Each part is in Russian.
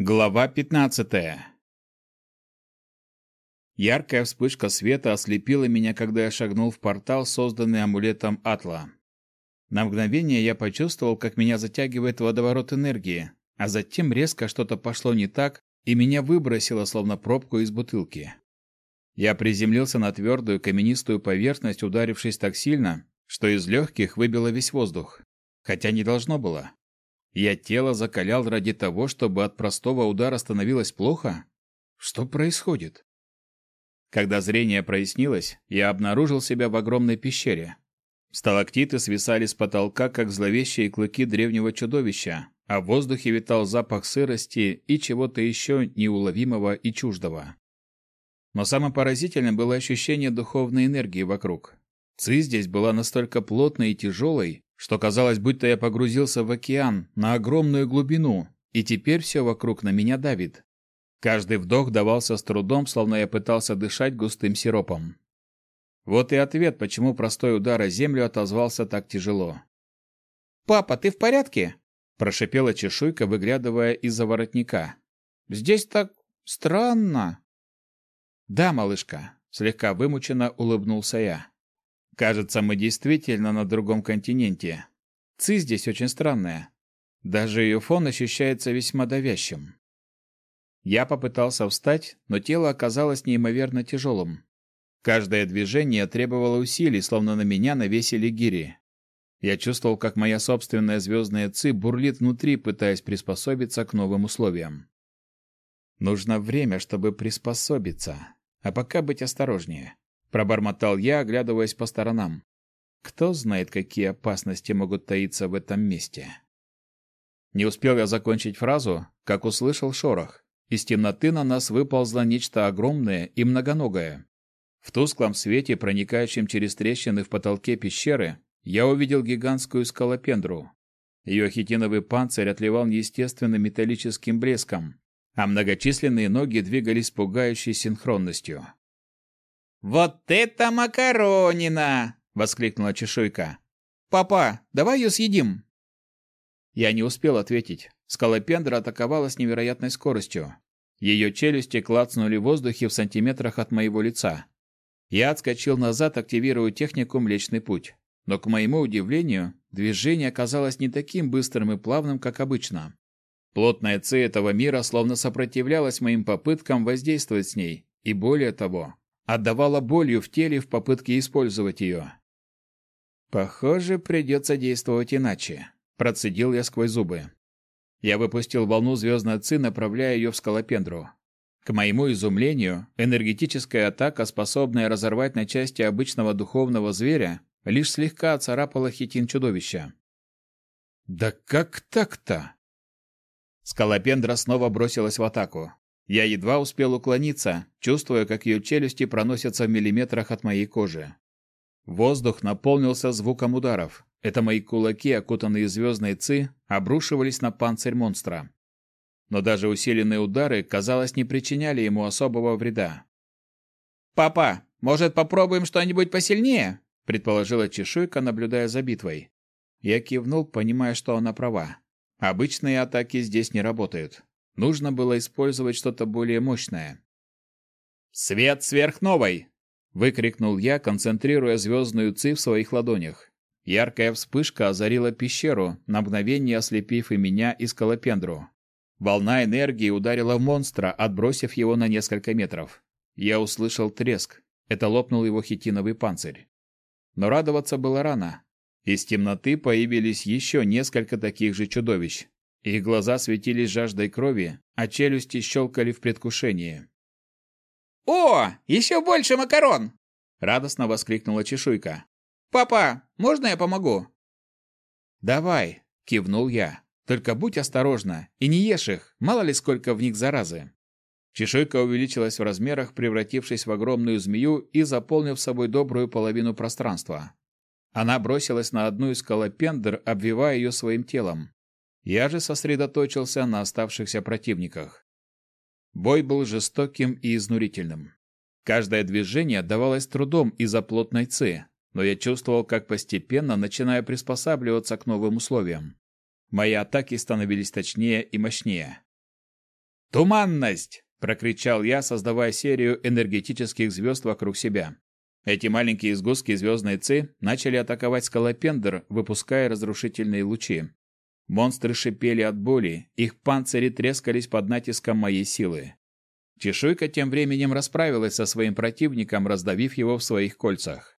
Глава 15. Яркая вспышка света ослепила меня, когда я шагнул в портал, созданный амулетом Атла. На мгновение я почувствовал, как меня затягивает водоворот энергии, а затем резко что-то пошло не так, и меня выбросило, словно пробку из бутылки. Я приземлился на твердую каменистую поверхность, ударившись так сильно, что из легких выбило весь воздух. Хотя не должно было. Я тело закалял ради того, чтобы от простого удара становилось плохо? Что происходит? Когда зрение прояснилось, я обнаружил себя в огромной пещере. Сталактиты свисали с потолка, как зловещие клыки древнего чудовища, а в воздухе витал запах сырости и чего-то еще неуловимого и чуждого. Но самым поразительным было ощущение духовной энергии вокруг. Ци здесь была настолько плотной и тяжелой, что казалось, будто я погрузился в океан на огромную глубину, и теперь все вокруг на меня давит. Каждый вдох давался с трудом, словно я пытался дышать густым сиропом. Вот и ответ, почему простой удар о землю отозвался так тяжело. «Папа, ты в порядке?» – прошипела чешуйка, выглядывая из-за воротника. «Здесь так странно». «Да, малышка», – слегка вымученно улыбнулся я. Кажется, мы действительно на другом континенте. Ци здесь очень странная. Даже ее фон ощущается весьма давящим. Я попытался встать, но тело оказалось неимоверно тяжелым. Каждое движение требовало усилий, словно на меня навесили гири. Я чувствовал, как моя собственная звездная ци бурлит внутри, пытаясь приспособиться к новым условиям. Нужно время, чтобы приспособиться. А пока быть осторожнее. Пробормотал я, оглядываясь по сторонам. Кто знает, какие опасности могут таиться в этом месте. Не успел я закончить фразу, как услышал шорох. Из темноты на нас выползло нечто огромное и многоногое. В тусклом свете, проникающем через трещины в потолке пещеры, я увидел гигантскую скалопендру. Ее хитиновый панцирь отливал неестественным металлическим блеском, а многочисленные ноги двигались пугающей синхронностью. «Вот это макаронина!» — воскликнула чешуйка. «Папа, давай ее съедим!» Я не успел ответить. Скалопендра атаковала с невероятной скоростью. Ее челюсти клацнули в воздухе в сантиметрах от моего лица. Я отскочил назад, активируя технику «Млечный путь». Но, к моему удивлению, движение оказалось не таким быстрым и плавным, как обычно. Плотная ци этого мира словно сопротивлялась моим попыткам воздействовать с ней, и более того, отдавала болью в теле в попытке использовать ее. «Похоже, придется действовать иначе», – процедил я сквозь зубы. Я выпустил волну звездной ци, направляя ее в скалопендру. К моему изумлению, энергетическая атака, способная разорвать на части обычного духовного зверя, лишь слегка оцарапала хитин чудовища. «Да как так-то?» Скалопендра снова бросилась в атаку. Я едва успел уклониться, чувствуя, как ее челюсти проносятся в миллиметрах от моей кожи. Воздух наполнился звуком ударов. Это мои кулаки, окутанные звездной ци, обрушивались на панцирь монстра. Но даже усиленные удары, казалось, не причиняли ему особого вреда. «Папа, может, попробуем что-нибудь посильнее?» предположила чешуйка, наблюдая за битвой. Я кивнул, понимая, что она права. Обычные атаки здесь не работают. Нужно было использовать что-то более мощное. «Свет сверхновой!» — выкрикнул я, концентрируя звездную ци в своих ладонях. Яркая вспышка озарила пещеру, на мгновение ослепив и меня, и скалопендру. Волна энергии ударила в монстра, отбросив его на несколько метров. Я услышал треск. Это лопнул его хитиновый панцирь. Но радоваться было рано. Из темноты появились еще несколько таких же чудовищ. Их глаза светились жаждой крови, а челюсти щелкали в предвкушении. «О, еще больше макарон!» — радостно воскликнула чешуйка. «Папа, можно я помогу?» «Давай!» — кивнул я. «Только будь осторожна и не ешь их, мало ли сколько в них заразы». Чешуйка увеличилась в размерах, превратившись в огромную змею и заполнив собой добрую половину пространства. Она бросилась на одну из колопендр, обвивая ее своим телом. Я же сосредоточился на оставшихся противниках. Бой был жестоким и изнурительным. Каждое движение давалось трудом из-за плотной ци, но я чувствовал, как постепенно начинаю приспосабливаться к новым условиям. Мои атаки становились точнее и мощнее. «Туманность!» – прокричал я, создавая серию энергетических звезд вокруг себя. Эти маленькие сгустки звездной ци начали атаковать скалопендр, выпуская разрушительные лучи. Монстры шипели от боли, их панцири трескались под натиском моей силы. Чешуйка тем временем расправилась со своим противником, раздавив его в своих кольцах.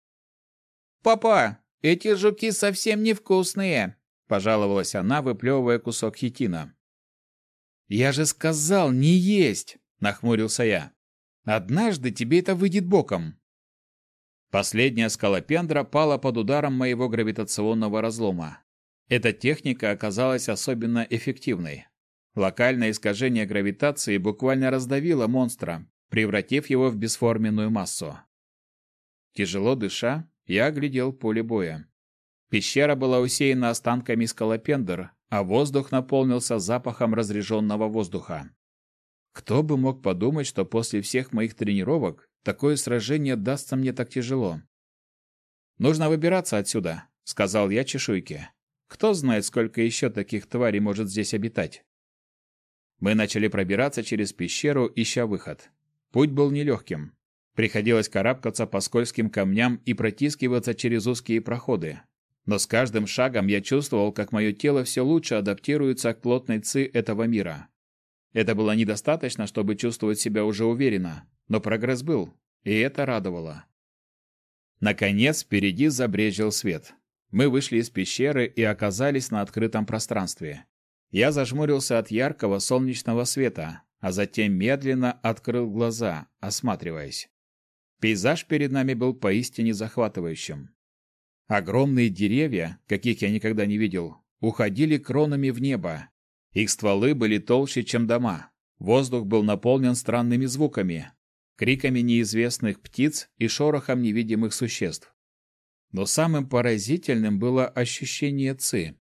«Папа, эти жуки совсем невкусные!» – пожаловалась она, выплевывая кусок хитина. «Я же сказал, не есть!» – нахмурился я. «Однажды тебе это выйдет боком!» Последняя скалопендра пала под ударом моего гравитационного разлома. Эта техника оказалась особенно эффективной. Локальное искажение гравитации буквально раздавило монстра, превратив его в бесформенную массу. Тяжело дыша, я оглядел поле боя. Пещера была усеяна останками скалопендр, а воздух наполнился запахом разреженного воздуха. Кто бы мог подумать, что после всех моих тренировок такое сражение дастся мне так тяжело. «Нужно выбираться отсюда», — сказал я чешуйке. Кто знает, сколько еще таких тварей может здесь обитать. Мы начали пробираться через пещеру, ища выход. Путь был нелегким. Приходилось карабкаться по скользким камням и протискиваться через узкие проходы. Но с каждым шагом я чувствовал, как мое тело все лучше адаптируется к плотной ци этого мира. Это было недостаточно, чтобы чувствовать себя уже уверенно, но прогресс был, и это радовало. Наконец, впереди забрежил свет. Мы вышли из пещеры и оказались на открытом пространстве. Я зажмурился от яркого солнечного света, а затем медленно открыл глаза, осматриваясь. Пейзаж перед нами был поистине захватывающим. Огромные деревья, каких я никогда не видел, уходили кронами в небо. Их стволы были толще, чем дома. Воздух был наполнен странными звуками, криками неизвестных птиц и шорохом невидимых существ. Но самым поразительным было ощущение ци.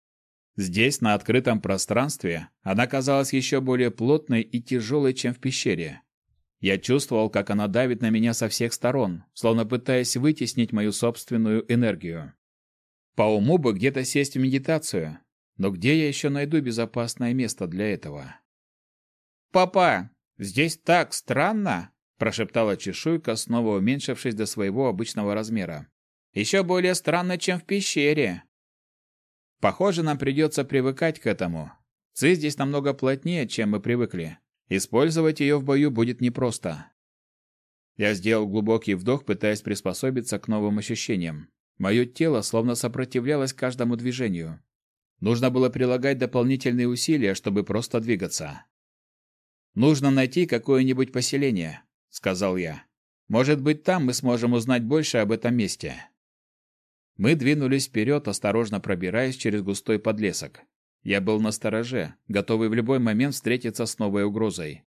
Здесь, на открытом пространстве, она казалась еще более плотной и тяжелой, чем в пещере. Я чувствовал, как она давит на меня со всех сторон, словно пытаясь вытеснить мою собственную энергию. По уму бы где-то сесть в медитацию, но где я еще найду безопасное место для этого? «Папа, здесь так странно!» – прошептала чешуйка, снова уменьшившись до своего обычного размера. Еще более странно, чем в пещере. Похоже, нам придется привыкать к этому. Ци здесь намного плотнее, чем мы привыкли. Использовать ее в бою будет непросто. Я сделал глубокий вдох, пытаясь приспособиться к новым ощущениям. Мое тело словно сопротивлялось каждому движению. Нужно было прилагать дополнительные усилия, чтобы просто двигаться. «Нужно найти какое-нибудь поселение», — сказал я. «Может быть, там мы сможем узнать больше об этом месте». Мы двинулись вперед, осторожно пробираясь через густой подлесок. Я был на стороже, готовый в любой момент встретиться с новой угрозой.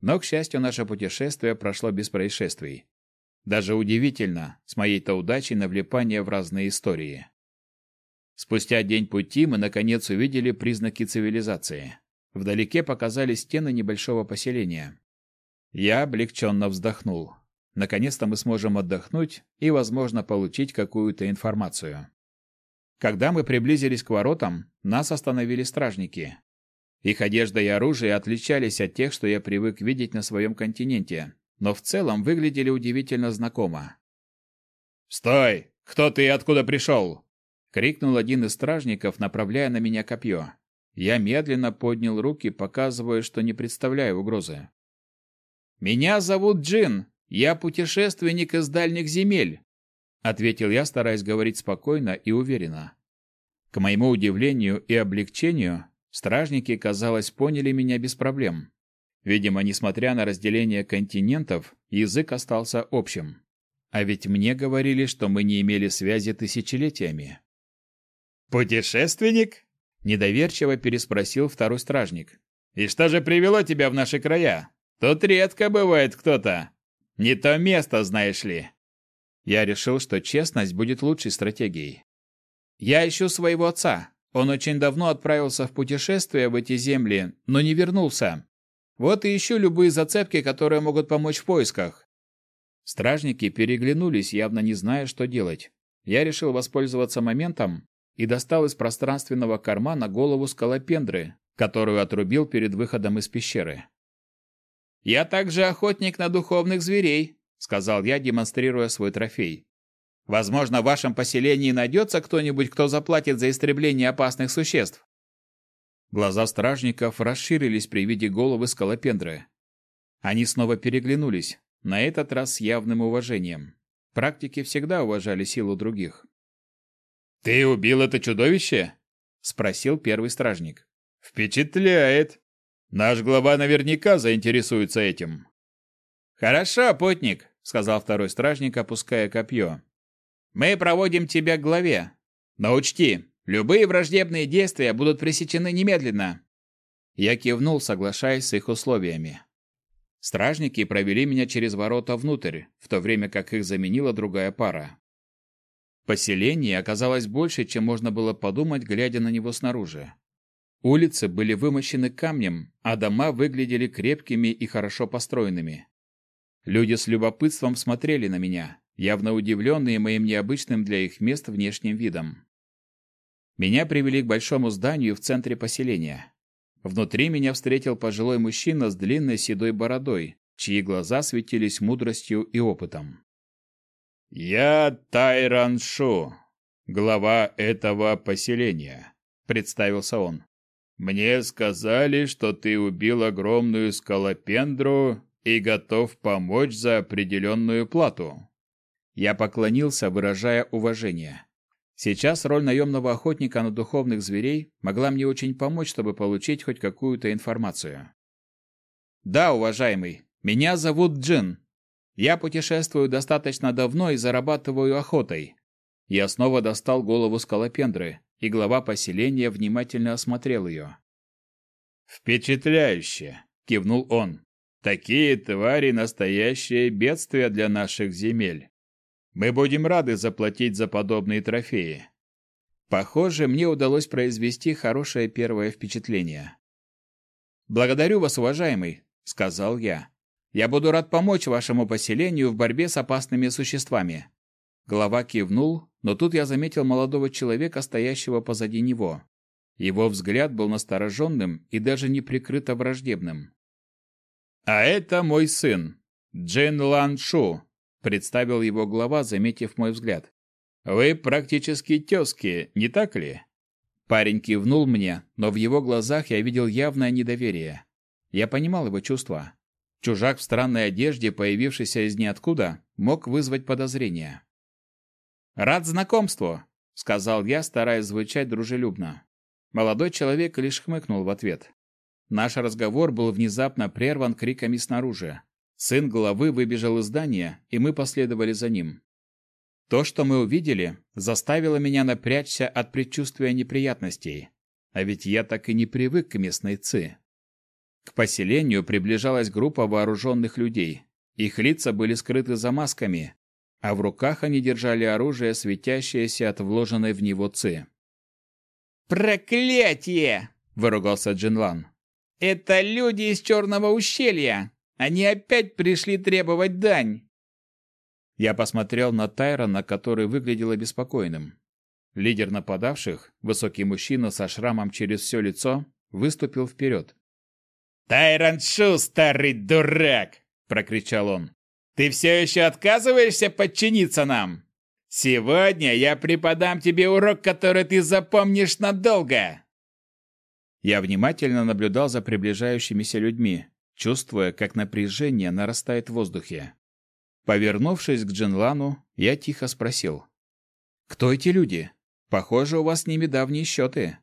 Но, к счастью, наше путешествие прошло без происшествий. Даже удивительно, с моей-то удачей на влипание в разные истории. Спустя день пути мы, наконец, увидели признаки цивилизации. Вдалеке показались стены небольшого поселения. Я облегченно вздохнул. Наконец-то мы сможем отдохнуть и, возможно, получить какую-то информацию. Когда мы приблизились к воротам, нас остановили стражники. Их одежда и оружие отличались от тех, что я привык видеть на своем континенте, но в целом выглядели удивительно знакомо. «Стой! Кто ты и откуда пришел?» — крикнул один из стражников, направляя на меня копье. Я медленно поднял руки, показывая, что не представляю угрозы. «Меня зовут Джин, «Я путешественник из дальних земель», — ответил я, стараясь говорить спокойно и уверенно. К моему удивлению и облегчению, стражники, казалось, поняли меня без проблем. Видимо, несмотря на разделение континентов, язык остался общим. А ведь мне говорили, что мы не имели связи тысячелетиями. «Путешественник?» – недоверчиво переспросил второй стражник. «И что же привело тебя в наши края? Тут редко бывает кто-то». Не то место, знаешь ли. Я решил, что честность будет лучшей стратегией. Я ищу своего отца. Он очень давно отправился в путешествие в эти земли, но не вернулся. Вот и ищу любые зацепки, которые могут помочь в поисках. Стражники переглянулись, явно не зная, что делать. Я решил воспользоваться моментом и достал из пространственного кармана голову скалопендры, которую отрубил перед выходом из пещеры. Я также охотник на духовных зверей, сказал я, демонстрируя свой трофей. Возможно, в вашем поселении найдется кто-нибудь, кто заплатит за истребление опасных существ. Глаза стражников расширились при виде головы скалопендры. Они снова переглянулись, на этот раз с явным уважением. Практики всегда уважали силу других. «Ты убил это чудовище?» — спросил первый стражник. «Впечатляет! Наш глава наверняка заинтересуется этим». «Хорошо, путник», — сказал второй стражник, опуская копье. «Мы проводим тебя к главе. Но учти, любые враждебные действия будут пресечены немедленно». Я кивнул, соглашаясь с их условиями. Стражники провели меня через ворота внутрь, в то время как их заменила другая пара. Поселение оказалось больше, чем можно было подумать, глядя на него снаружи. Улицы были вымощены камнем, а дома выглядели крепкими и хорошо построенными. Люди с любопытством смотрели на меня, явно удивленные моим необычным для их мест внешним видом. Меня привели к большому зданию в центре поселения. Внутри меня встретил пожилой мужчина с длинной седой бородой, чьи глаза светились мудростью и опытом. «Я Тайран Шу, глава этого поселения», — представился он. «Мне сказали, что ты убил огромную скалопендру и готов помочь за определенную плату». Я поклонился, выражая уважение. Сейчас роль наемного охотника на духовных зверей могла мне очень помочь, чтобы получить хоть какую-то информацию. Да, уважаемый, меня зовут Джин. Я путешествую достаточно давно и зарабатываю охотой. Я снова достал голову скалопендры, и глава поселения внимательно осмотрел ее. «Впечатляюще!» — кивнул он. «Такие твари — настоящее бедствие для наших земель. Мы будем рады заплатить за подобные трофеи. Похоже, мне удалось произвести хорошее первое впечатление. Благодарю вас, уважаемый, сказал я. Я буду рад помочь вашему поселению в борьбе с опасными существами. Глава кивнул, но тут я заметил молодого человека, стоящего позади него. Его взгляд был настороженным и даже неприкрыто враждебным. А это мой сын, Джин Лан Шу, представил его глава, заметив мой взгляд. Вы практически тезки, не так ли? Парень кивнул мне, но в его глазах я видел явное недоверие. Я понимал его чувства. Чужак в странной одежде, появившийся из ниоткуда, мог вызвать подозрения. «Рад знакомству», — сказал я, стараясь звучать дружелюбно. Молодой человек лишь хмыкнул в ответ. Наш разговор был внезапно прерван криками снаружи. Сын главы выбежал из здания, и мы последовали за ним. То, что мы увидели, заставило меня напрячься от предчувствия неприятностей. А ведь я так и не привык к местной ци. К поселению приближалась группа вооруженных людей. Их лица были скрыты за масками, а в руках они держали оружие, светящееся от вложенной в него ци. «Проклятие!» – выругался Джинлан. «Это люди из Черного ущелья! Они опять пришли требовать дань. Я посмотрел на Тайрона, который выглядел обеспокоенным. Лидер нападавших, высокий мужчина со шрамом через все лицо, выступил вперед. «Тайрон Шу, старый дурак!» – прокричал он. «Ты все еще отказываешься подчиниться нам? Сегодня я преподам тебе урок, который ты запомнишь надолго!» Я внимательно наблюдал за приближающимися людьми, чувствуя, как напряжение нарастает в воздухе. Повернувшись к Джинлану, я тихо спросил. «Кто эти люди? Похоже, у вас с ними давние счеты».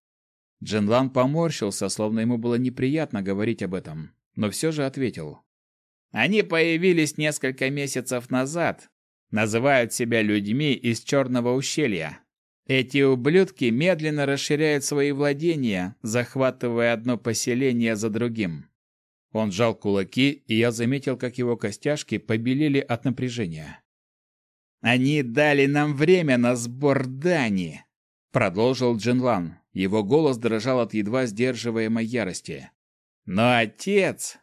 Джинлан поморщился, словно ему было неприятно говорить об этом, но все же ответил. «Они появились несколько месяцев назад. Называют себя людьми из Черного ущелья. Эти ублюдки медленно расширяют свои владения, захватывая одно поселение за другим. Он сжал кулаки, и я заметил, как его костяшки побелели от напряжения. «Они дали нам время на сбор дани», — продолжил Джинлан. Его голос дрожал от едва сдерживаемой ярости. «Но отец,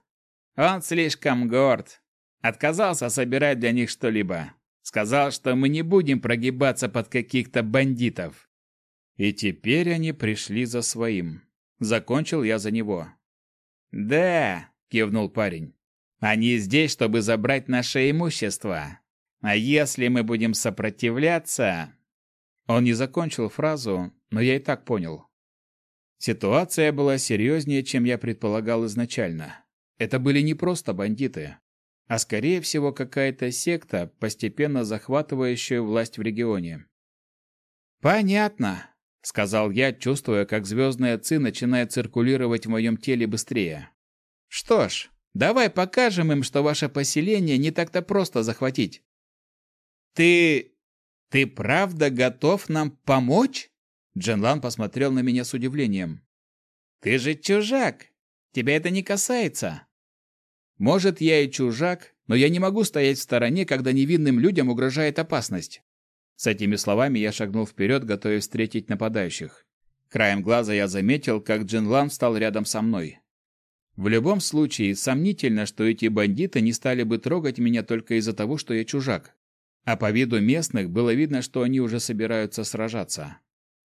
он слишком горд. Отказался собирать для них что-либо. Сказал, что мы не будем прогибаться под каких-то бандитов. И теперь они пришли за своим. Закончил я за него. Да, кивнул парень. Они здесь, чтобы забрать наше имущество. А если мы будем сопротивляться...» Он не закончил фразу, но я и так понял. Ситуация была серьезнее, чем я предполагал изначально. Это были не просто бандиты, а скорее всего какая-то секта, постепенно захватывающая власть в регионе. «Понятно», — сказал я, чувствуя, как звездная ци начинает циркулировать в моем теле быстрее. «Что ж, давай покажем им, что ваше поселение не так-то просто захватить». «Ты... ты правда готов нам помочь?» Дженлан посмотрел на меня с удивлением. «Ты же чужак! Тебя это не касается!» Может, я и чужак, но я не могу стоять в стороне, когда невинным людям угрожает опасность. С этими словами я шагнул вперед, готовясь встретить нападающих. Краем глаза я заметил, как Джин Лан встал рядом со мной. В любом случае, сомнительно, что эти бандиты не стали бы трогать меня только из-за того, что я чужак. А по виду местных было видно, что они уже собираются сражаться.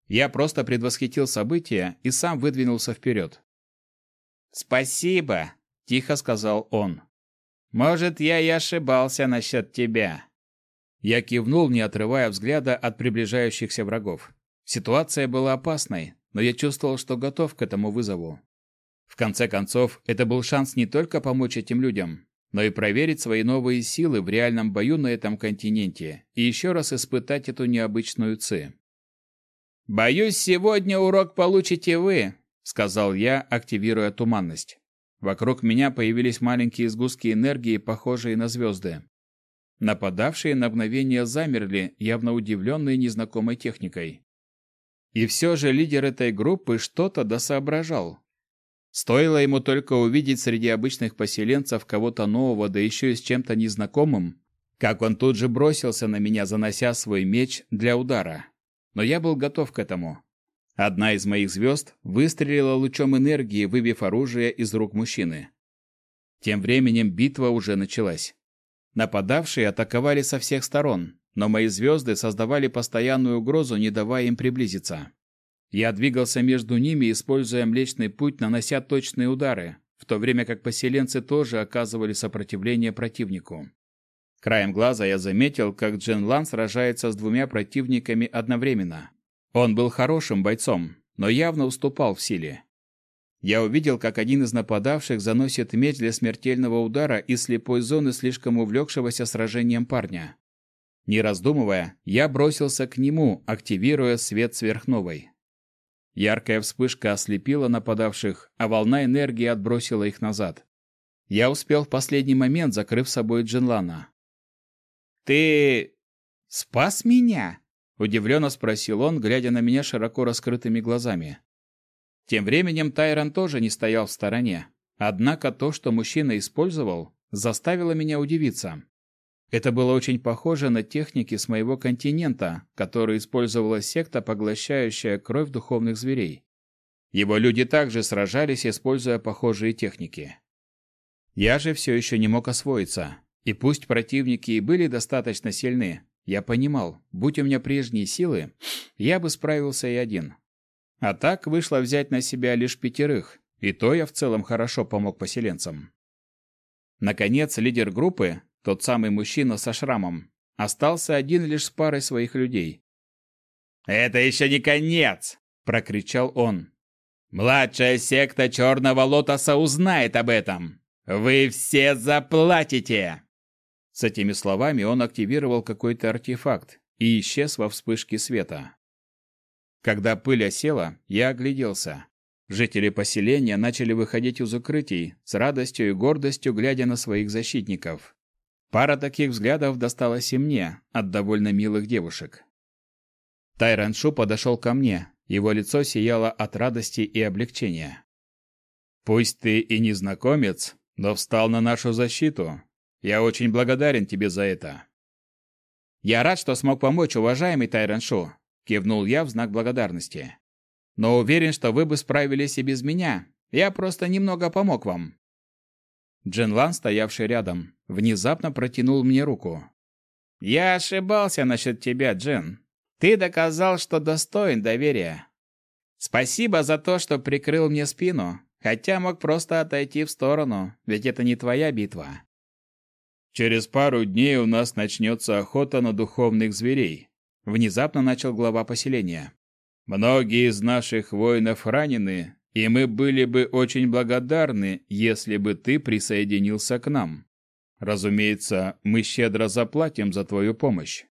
Я просто предвосхитил события и сам выдвинулся вперед. «Спасибо», тихо сказал он. Может, я и ошибался насчет тебя. Я кивнул, не отрывая взгляда от приближающихся врагов. Ситуация была опасной, но я чувствовал, что готов к этому вызову. В конце концов, это был шанс не только помочь этим людям, но и проверить свои новые силы в реальном бою на этом континенте и еще раз испытать эту необычную ци. «Боюсь, сегодня урок получите вы», — сказал я, активируя туманность. Вокруг меня появились маленькие сгустки энергии, похожие на звезды. Нападавшие на мгновение замерли, явно удивленные незнакомой техникой. И все же лидер этой группы что-то досоображал. Стоило ему только увидеть среди обычных поселенцев кого-то нового, да еще и с чем-то незнакомым, как он тут же бросился на меня, занося свой меч для удара. Но я был готов к этому. Одна из моих звезд выстрелила лучом энергии, выбив оружие из рук мужчины. Тем временем битва уже началась. Нападавшие атаковали со всех сторон, но мои звезды создавали постоянную угрозу, не давая им приблизиться. Я двигался между ними, используя Млечный Путь, нанося точные удары, в то время как поселенцы тоже оказывали сопротивление противнику. Краем глаза я заметил, как Джен Лан сражается с двумя противниками одновременно. Он был хорошим бойцом, но явно уступал в силе. Я увидел, как один из нападавших заносит меч для смертельного удара из слепой зоны слишком увлекшегося сражением парня. Не раздумывая, я бросился к нему, активируя свет сверхновой. Яркая вспышка ослепила нападавших, а волна энергии отбросила их назад. Я успел в последний момент, закрыв собой Джинлана. «Ты спас меня?» Удивленно спросил он, глядя на меня широко раскрытыми глазами. Тем временем Тайрон тоже не стоял в стороне. Однако то, что мужчина использовал, заставило меня удивиться. Это было очень похоже на техники с моего континента, которые использовала секта, поглощающая кровь духовных зверей. Его люди также сражались, используя похожие техники. Я же все еще не мог освоиться. И пусть противники и были достаточно сильны, я понимал, будь у меня прежние силы, я бы справился и один. А так вышло взять на себя лишь пятерых, и то я в целом хорошо помог поселенцам. Наконец, лидер группы, тот самый мужчина со шрамом, остался один лишь с парой своих людей. «Это еще не конец!» – прокричал он. «Младшая секта Черного Лотоса узнает об этом! Вы все заплатите!» С этими словами он активировал какой-то артефакт и исчез во вспышке света. Когда пыль осела, я огляделся. Жители поселения начали выходить из укрытий, с радостью и гордостью глядя на своих защитников. Пара таких взглядов досталась и мне от довольно милых девушек. Тайран Шу подошел ко мне, его лицо сияло от радости и облегчения. «Пусть ты и незнакомец, но встал на нашу защиту, я очень благодарен тебе за это. Я рад, что смог помочь, уважаемый Тайрон Шо, кивнул я в знак благодарности. Но уверен, что вы бы справились и без меня. Я просто немного помог вам. Джин Лан, стоявший рядом, внезапно протянул мне руку. Я ошибался насчет тебя, Джин. Ты доказал, что достоин доверия. Спасибо за то, что прикрыл мне спину. Хотя мог просто отойти в сторону, ведь это не твоя битва. Через пару дней у нас начнется охота на духовных зверей. Внезапно начал глава поселения. Многие из наших воинов ранены, и мы были бы очень благодарны, если бы ты присоединился к нам. Разумеется, мы щедро заплатим за твою помощь.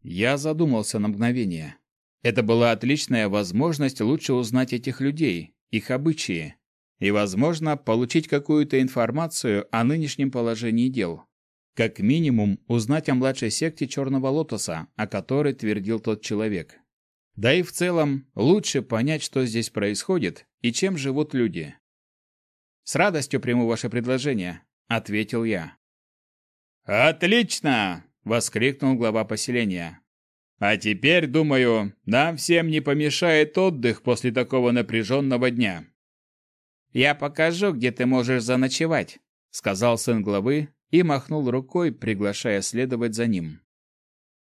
Я задумался на мгновение. Это была отличная возможность лучше узнать этих людей, их обычаи, и, возможно, получить какую-то информацию о нынешнем положении дел. Как минимум, узнать о младшей секте Черного Лотоса, о которой твердил тот человек. Да и в целом, лучше понять, что здесь происходит и чем живут люди. «С радостью приму ваше предложение», — ответил я. «Отлично!» — воскликнул глава поселения. А теперь, думаю, нам всем не помешает отдых после такого напряженного дня. Я покажу, где ты можешь заночевать, сказал сын главы и махнул рукой, приглашая следовать за ним.